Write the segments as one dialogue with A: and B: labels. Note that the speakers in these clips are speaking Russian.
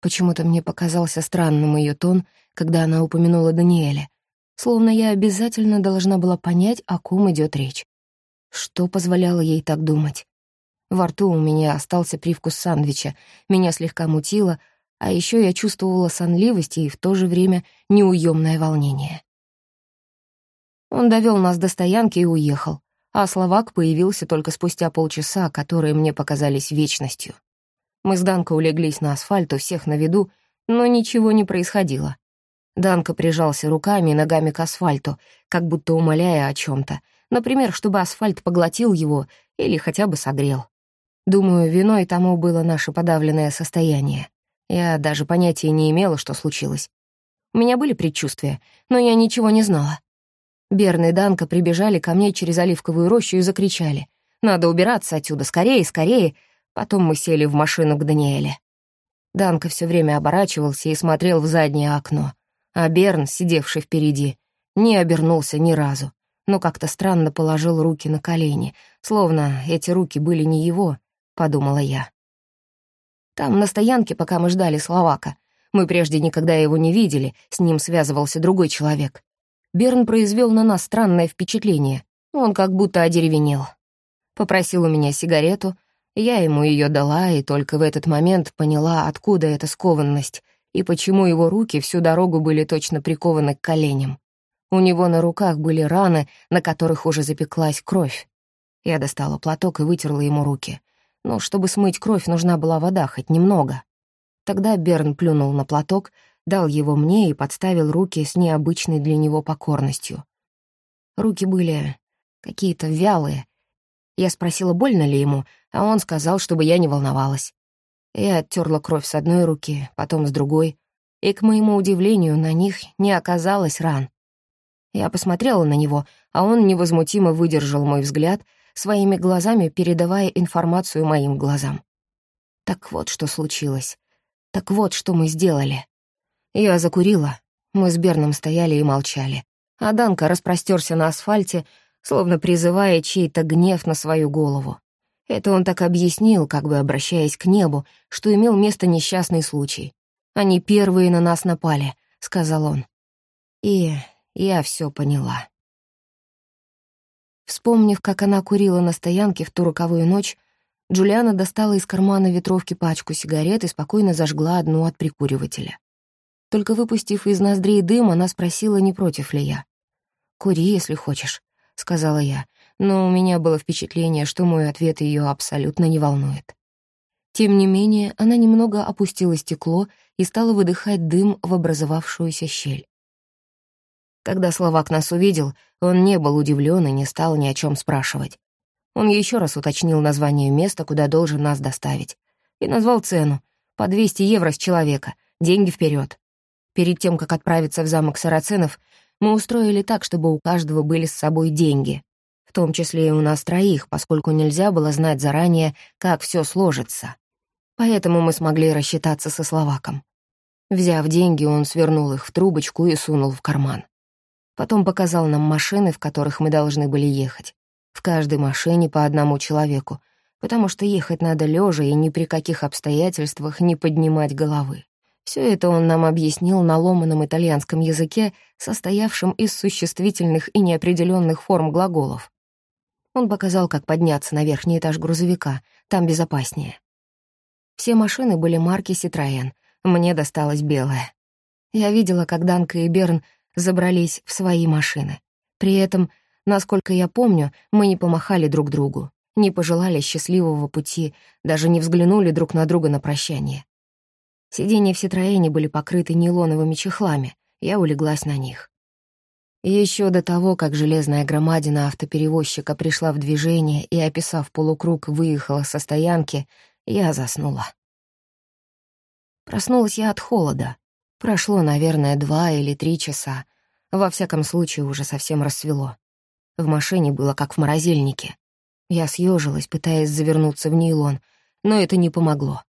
A: Почему-то мне показался странным ее тон, когда она упомянула Даниэля, словно я обязательно должна была понять, о ком идет речь. Что позволяло ей так думать? Во рту у меня остался привкус сандвича, меня слегка мутило, а еще я чувствовала сонливость и в то же время неуемное волнение. Он довел нас до стоянки и уехал, а Словак появился только спустя полчаса, которые мне показались вечностью. Мы с Данко улеглись на асфальт у всех на виду, но ничего не происходило. Данко прижался руками и ногами к асфальту, как будто умоляя о чем то например, чтобы асфальт поглотил его или хотя бы согрел. Думаю, виной тому было наше подавленное состояние. Я даже понятия не имела, что случилось. У меня были предчувствия, но я ничего не знала. Берн и Данка прибежали ко мне через оливковую рощу и закричали. «Надо убираться отсюда, скорее, скорее!» Потом мы сели в машину к Даниэле. Данка все время оборачивался и смотрел в заднее окно, а Берн, сидевший впереди, не обернулся ни разу, но как-то странно положил руки на колени, словно эти руки были не его, подумала я. Там, на стоянке, пока мы ждали Словака, мы прежде никогда его не видели, с ним связывался другой человек. Берн произвел на нас странное впечатление. Он как будто одеревенел. Попросил у меня сигарету, я ему ее дала, и только в этот момент поняла, откуда эта скованность и почему его руки всю дорогу были точно прикованы к коленям. У него на руках были раны, на которых уже запеклась кровь. Я достала платок и вытерла ему руки. Но чтобы смыть кровь, нужна была вода, хоть немного. Тогда Берн плюнул на платок, дал его мне и подставил руки с необычной для него покорностью. Руки были какие-то вялые. Я спросила, больно ли ему, а он сказал, чтобы я не волновалась. Я оттерла кровь с одной руки, потом с другой, и, к моему удивлению, на них не оказалось ран. Я посмотрела на него, а он невозмутимо выдержал мой взгляд, своими глазами передавая информацию моим глазам. Так вот, что случилось. Так вот, что мы сделали. Я закурила. Мы с Берном стояли и молчали. А Данка распростерся на асфальте, словно призывая чей-то гнев на свою голову. Это он так объяснил, как бы обращаясь к небу, что имел место несчастный случай. «Они первые на нас напали», — сказал он. И я все поняла. Вспомнив, как она курила на стоянке в ту роковую ночь, Джулиана достала из кармана ветровки пачку сигарет и спокойно зажгла одну от прикуривателя. Только выпустив из ноздрей дым, она спросила, не против ли я. «Кури, если хочешь», — сказала я, но у меня было впечатление, что мой ответ ее абсолютно не волнует. Тем не менее, она немного опустила стекло и стала выдыхать дым в образовавшуюся щель. Когда Словак нас увидел, он не был удивлен и не стал ни о чем спрашивать. Он еще раз уточнил название места, куда должен нас доставить, и назвал цену — по 200 евро с человека, деньги вперед. Перед тем, как отправиться в замок Сарацинов, мы устроили так, чтобы у каждого были с собой деньги. В том числе и у нас троих, поскольку нельзя было знать заранее, как все сложится. Поэтому мы смогли рассчитаться со Словаком. Взяв деньги, он свернул их в трубочку и сунул в карман. Потом показал нам машины, в которых мы должны были ехать. В каждой машине по одному человеку, потому что ехать надо лежа и ни при каких обстоятельствах не поднимать головы. Все это он нам объяснил на ломаном итальянском языке, состоявшем из существительных и неопределенных форм глаголов. Он показал, как подняться на верхний этаж грузовика, там безопаснее. Все машины были марки «Ситроен», мне досталась белая. Я видела, как Данка и Берн забрались в свои машины. При этом, насколько я помню, мы не помахали друг другу, не пожелали счастливого пути, даже не взглянули друг на друга на прощание. Сиденья в Ситроэне были покрыты нейлоновыми чехлами, я улеглась на них. Еще до того, как железная громадина автоперевозчика пришла в движение и, описав полукруг, выехала со стоянки, я заснула. Проснулась я от холода. Прошло, наверное, два или три часа. Во всяком случае, уже совсем рассвело. В машине было как в морозильнике. Я съежилась, пытаясь завернуться в нейлон, но это не помогло.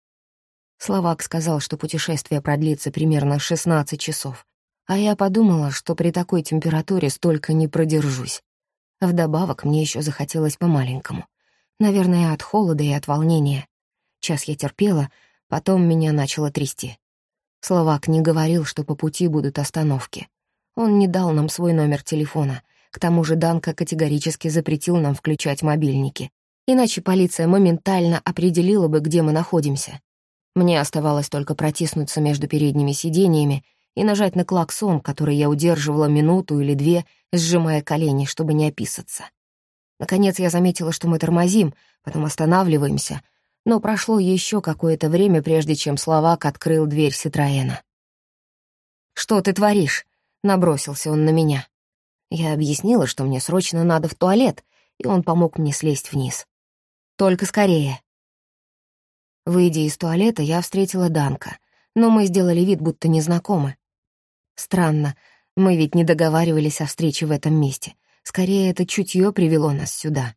A: Словак сказал, что путешествие продлится примерно 16 часов, а я подумала, что при такой температуре столько не продержусь. Вдобавок мне еще захотелось по-маленькому. Наверное, от холода и от волнения. Час я терпела, потом меня начало трясти. Словак не говорил, что по пути будут остановки. Он не дал нам свой номер телефона. К тому же Данка категорически запретил нам включать мобильники. Иначе полиция моментально определила бы, где мы находимся. Мне оставалось только протиснуться между передними сиденьями и нажать на клаксон, который я удерживала минуту или две, сжимая колени, чтобы не описаться. Наконец я заметила, что мы тормозим, потом останавливаемся, но прошло еще какое-то время, прежде чем Словак открыл дверь Ситроена. «Что ты творишь?» — набросился он на меня. Я объяснила, что мне срочно надо в туалет, и он помог мне слезть вниз. «Только скорее». Выйдя из туалета, я встретила Данка, но мы сделали вид, будто незнакомы. Странно, мы ведь не договаривались о встрече в этом месте. Скорее, это чутье привело нас сюда.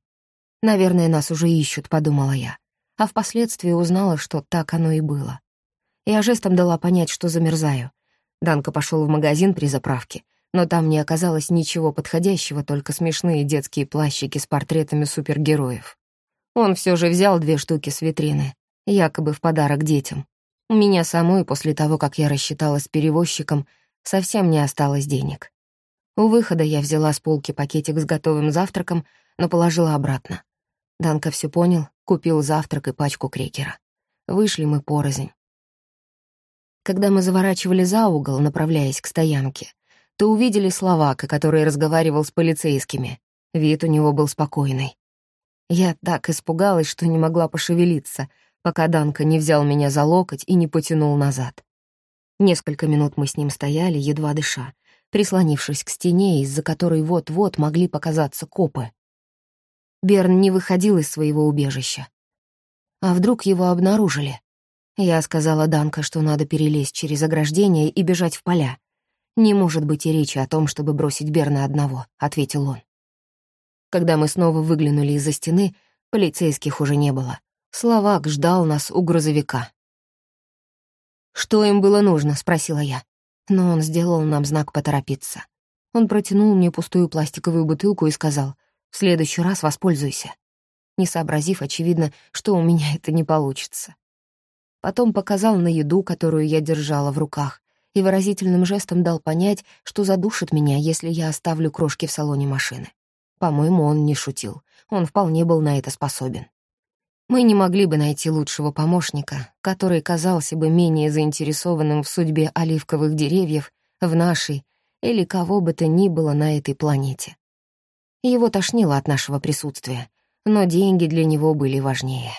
A: Наверное, нас уже ищут, подумала я а впоследствии узнала, что так оно и было. Я жестом дала понять, что замерзаю. Данка пошел в магазин при заправке, но там не оказалось ничего подходящего, только смешные детские плащики с портретами супергероев. Он все же взял две штуки с витрины, якобы в подарок детям. У меня самой, после того, как я рассчиталась перевозчиком, совсем не осталось денег. У выхода я взяла с полки пакетик с готовым завтраком, но положила обратно. Данка все понял, купил завтрак и пачку крекера. Вышли мы порознь. Когда мы заворачивали за угол, направляясь к стоянке, то увидели Словака, который разговаривал с полицейскими. Вид у него был спокойный. Я так испугалась, что не могла пошевелиться, пока Данка не взял меня за локоть и не потянул назад. Несколько минут мы с ним стояли, едва дыша, прислонившись к стене, из-за которой вот-вот могли показаться копы. Берн не выходил из своего убежища. А вдруг его обнаружили? Я сказала Данка, что надо перелезть через ограждение и бежать в поля. «Не может быть и речи о том, чтобы бросить Берна одного», — ответил он. Когда мы снова выглянули из-за стены, полицейских уже не было. Словак ждал нас у грузовика. «Что им было нужно?» — спросила я. Но он сделал нам знак поторопиться. Он протянул мне пустую пластиковую бутылку и сказал, в следующий раз воспользуйся. Не сообразив, очевидно, что у меня это не получится. Потом показал на еду, которую я держала в руках, и выразительным жестом дал понять, что задушит меня, если я оставлю крошки в салоне машины. По-моему, он не шутил. Он вполне был на это способен. Мы не могли бы найти лучшего помощника, который казался бы менее заинтересованным в судьбе оливковых деревьев в нашей или кого бы то ни было на этой планете. Его тошнило от нашего присутствия, но деньги для него были важнее.